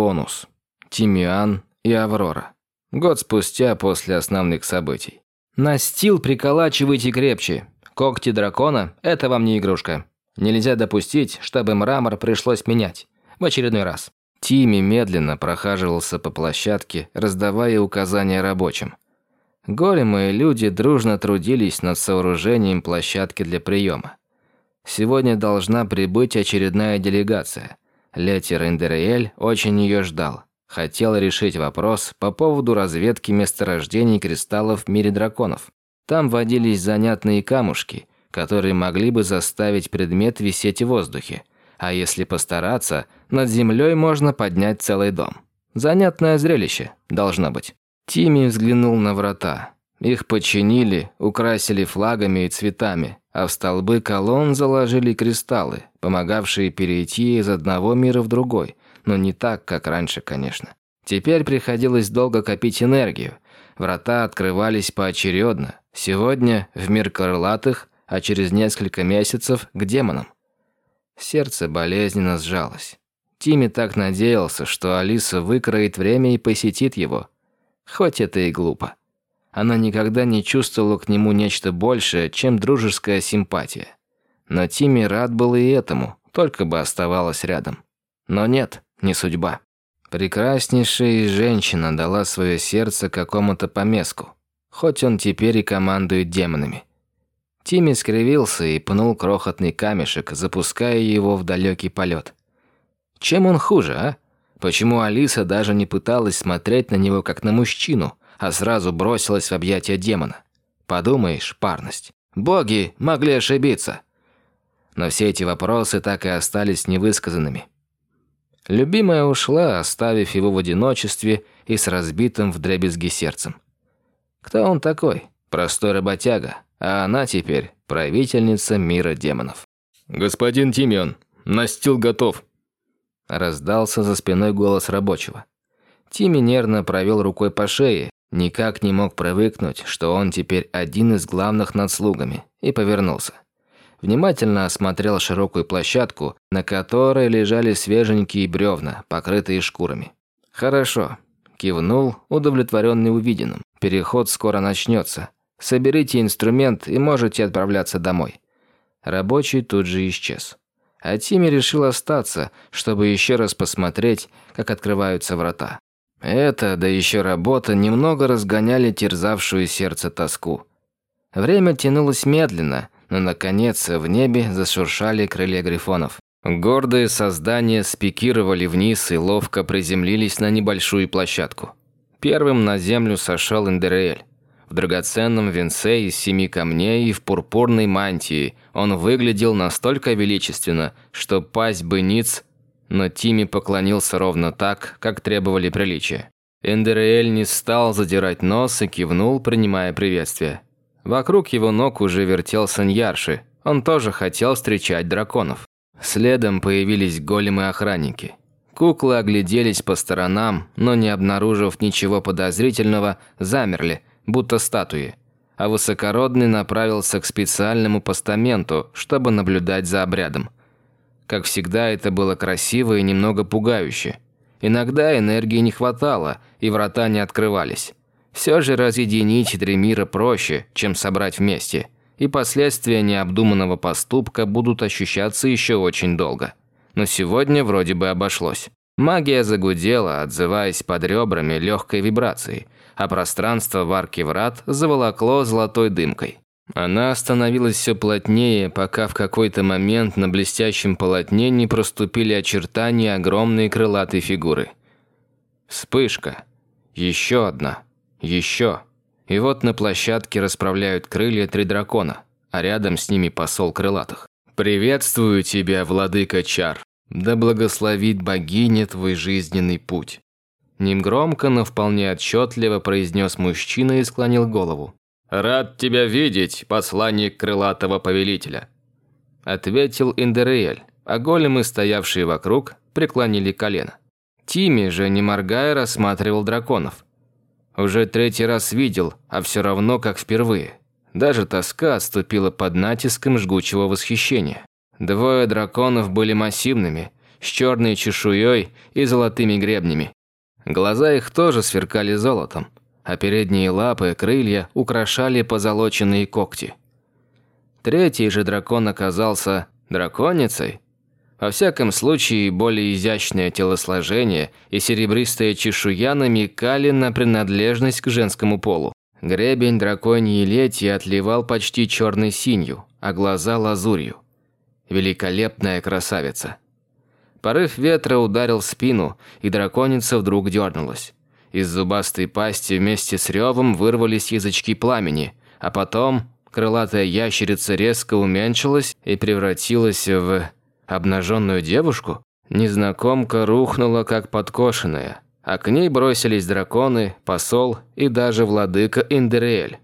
бонус. Тимиан и Аврора. Год спустя после основных событий. Настил приколачивайте крепче. Когти дракона – это вам не игрушка. Нельзя допустить, чтобы мрамор пришлось менять. В очередной раз. Тими медленно прохаживался по площадке, раздавая указания рабочим. Големы и люди дружно трудились над сооружением площадки для приема. Сегодня должна прибыть очередная делегация. Летер Индериэль очень ее ждал. Хотел решить вопрос по поводу разведки месторождений кристаллов в мире драконов. Там водились занятные камушки, которые могли бы заставить предмет висеть в воздухе. А если постараться, над землей можно поднять целый дом. Занятное зрелище, должно быть. Тимми взглянул на врата. Их починили, украсили флагами и цветами, а в столбы колонн заложили кристаллы, помогавшие перейти из одного мира в другой, но не так, как раньше, конечно. Теперь приходилось долго копить энергию. Врата открывались поочередно. Сегодня в мир крылатых, а через несколько месяцев к демонам. Сердце болезненно сжалось. Тимми так надеялся, что Алиса выкроет время и посетит его. Хоть это и глупо. Она никогда не чувствовала к нему нечто большее, чем дружеская симпатия. Но Тимми рад был и этому, только бы оставалась рядом. Но нет, не судьба. Прекраснейшая женщина дала свое сердце какому-то помеску, хоть он теперь и командует демонами. Тимми скривился и пнул крохотный камешек, запуская его в далекий полет. Чем он хуже, а? Почему Алиса даже не пыталась смотреть на него как на мужчину, а сразу бросилась в объятия демона? Подумаешь, парность. Боги могли ошибиться. Но все эти вопросы так и остались невысказанными. Любимая ушла, оставив его в одиночестве и с разбитым вдребезги сердцем. Кто он такой? Простой работяга, а она теперь правительница мира демонов. «Господин Тимион, настил готов», – раздался за спиной голос рабочего. Тими нервно провел рукой по шее, никак не мог привыкнуть, что он теперь один из главных над слугами, и повернулся. Внимательно осмотрел широкую площадку, на которой лежали свеженькие бревна, покрытые шкурами. «Хорошо», – кивнул, удовлетворенный увиденным. «Переход скоро начнется. Соберите инструмент и можете отправляться домой». Рабочий тут же исчез. А Тимми решил остаться, чтобы еще раз посмотреть, как открываются врата. Это, да еще работа, немного разгоняли терзавшую сердце тоску. Время тянулось медленно, но, наконец, в небе зашуршали крылья грифонов. Гордые создания спикировали вниз и ловко приземлились на небольшую площадку. Первым на землю сошел Индериэль. В драгоценном венце из семи камней и в пурпурной мантии он выглядел настолько величественно, что пасть бы ниц, но Тими поклонился ровно так, как требовали приличия. Эндериэль не стал задирать нос и кивнул, принимая приветствие. Вокруг его ног уже вертелся Ньярши, он тоже хотел встречать драконов. Следом появились големы-охранники. Куклы огляделись по сторонам, но не обнаружив ничего подозрительного, замерли – будто статуи, а высокородный направился к специальному постаменту, чтобы наблюдать за обрядом. Как всегда, это было красиво и немного пугающе. Иногда энергии не хватало, и врата не открывались. Все же разъединить три мира проще, чем собрать вместе, и последствия необдуманного поступка будут ощущаться еще очень долго. Но сегодня вроде бы обошлось. Магия загудела, отзываясь под ребрами легкой вибрацией – а пространство в арке врат заволокло золотой дымкой. Она становилась все плотнее, пока в какой-то момент на блестящем полотне не проступили очертания огромной крылатой фигуры. Вспышка. Еще одна. Еще. И вот на площадке расправляют крылья три дракона, а рядом с ними посол крылатых. «Приветствую тебя, владыка Чар. Да благословит богиня твой жизненный путь». Негромко, но вполне отчетливо произнес мужчина и склонил голову. «Рад тебя видеть, посланник крылатого повелителя», – ответил Индериэль, а големы, стоявшие вокруг, преклонили колено. Тими же, не моргая, рассматривал драконов. Уже третий раз видел, а все равно как впервые. Даже тоска отступила под натиском жгучего восхищения. Двое драконов были массивными, с черной чешуей и золотыми гребнями. Глаза их тоже сверкали золотом, а передние лапы, крылья украшали позолоченные когти. Третий же дракон оказался драконицей. Во всяком случае, более изящное телосложение и серебристая чешуя намекали на принадлежность к женскому полу. Гребень драконьей лети отливал почти черной синью, а глаза лазурью. Великолепная красавица. Порыв ветра ударил спину, и драконица вдруг дернулась. Из зубастой пасти вместе с ревом вырвались язычки пламени, а потом крылатая ящерица резко уменьшилась и превратилась в обнаженную девушку. Незнакомка рухнула как подкошенная, а к ней бросились драконы, посол и даже владыка Индериэль.